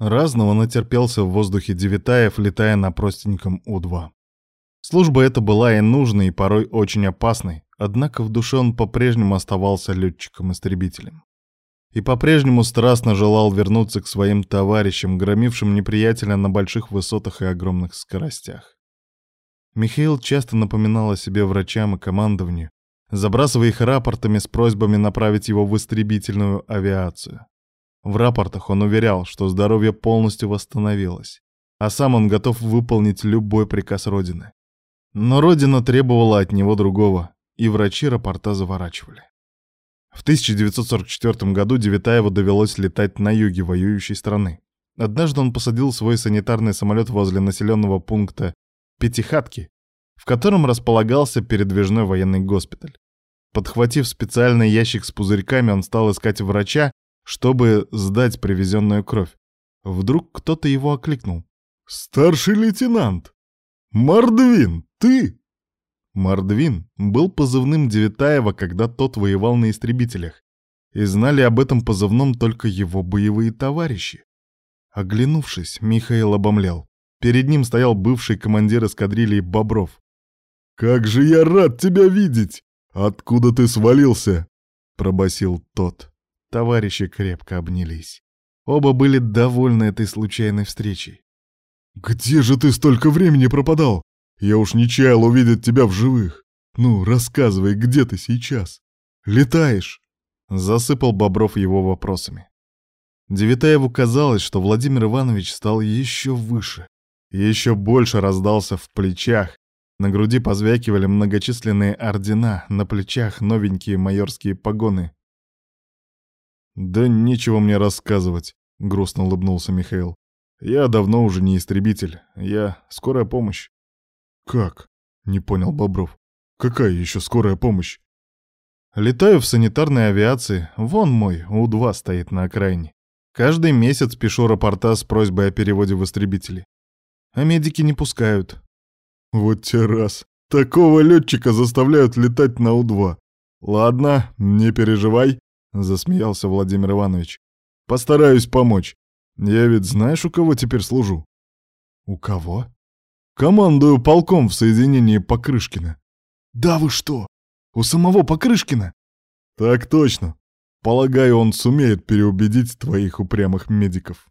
Разного натерпелся в воздухе Девитаев, летая на простеньком У-2. Служба эта была и нужной, и порой очень опасной, однако в душе он по-прежнему оставался летчиком-истребителем. И по-прежнему страстно желал вернуться к своим товарищам, громившим неприятеля на больших высотах и огромных скоростях. Михаил часто напоминал о себе врачам и командованию, забрасывая их рапортами с просьбами направить его в истребительную авиацию. В рапортах он уверял, что здоровье полностью восстановилось, а сам он готов выполнить любой приказ Родины. Но Родина требовала от него другого, и врачи рапорта заворачивали. В 1944 году Девятаеву довелось летать на юге воюющей страны. Однажды он посадил свой санитарный самолет возле населенного пункта Пятихатки, в котором располагался передвижной военный госпиталь. Подхватив специальный ящик с пузырьками, он стал искать врача, чтобы сдать привезенную кровь. Вдруг кто-то его окликнул. «Старший лейтенант! Мордвин, ты?» Мордвин был позывным Девятаева, когда тот воевал на истребителях, и знали об этом позывном только его боевые товарищи. Оглянувшись, Михаил обомлел. Перед ним стоял бывший командир эскадрильи Бобров. «Как же я рад тебя видеть! Откуда ты свалился?» — пробасил тот. Товарищи крепко обнялись. Оба были довольны этой случайной встречей. «Где же ты столько времени пропадал? Я уж не чаял увидеть тебя в живых. Ну, рассказывай, где ты сейчас? Летаешь?» Засыпал Бобров его вопросами. Девятаеву казалось, что Владимир Иванович стал еще выше, еще больше раздался в плечах, на груди позвякивали многочисленные ордена, на плечах новенькие майорские погоны. «Да нечего мне рассказывать», — грустно улыбнулся Михаил. «Я давно уже не истребитель. Я скорая помощь». «Как?» — не понял Бобров. «Какая еще скорая помощь?» «Летаю в санитарной авиации. Вон мой, У-2 стоит на окраине. Каждый месяц пишу рапорта с просьбой о переводе в истребители. А медики не пускают». «Вот те раз. Такого летчика заставляют летать на У-2. Ладно, не переживай. — засмеялся Владимир Иванович. «Постараюсь помочь. Я ведь знаешь, у кого теперь служу?» «У кого?» «Командую полком в соединении Покрышкина». «Да вы что? У самого Покрышкина?» «Так точно. Полагаю, он сумеет переубедить твоих упрямых медиков».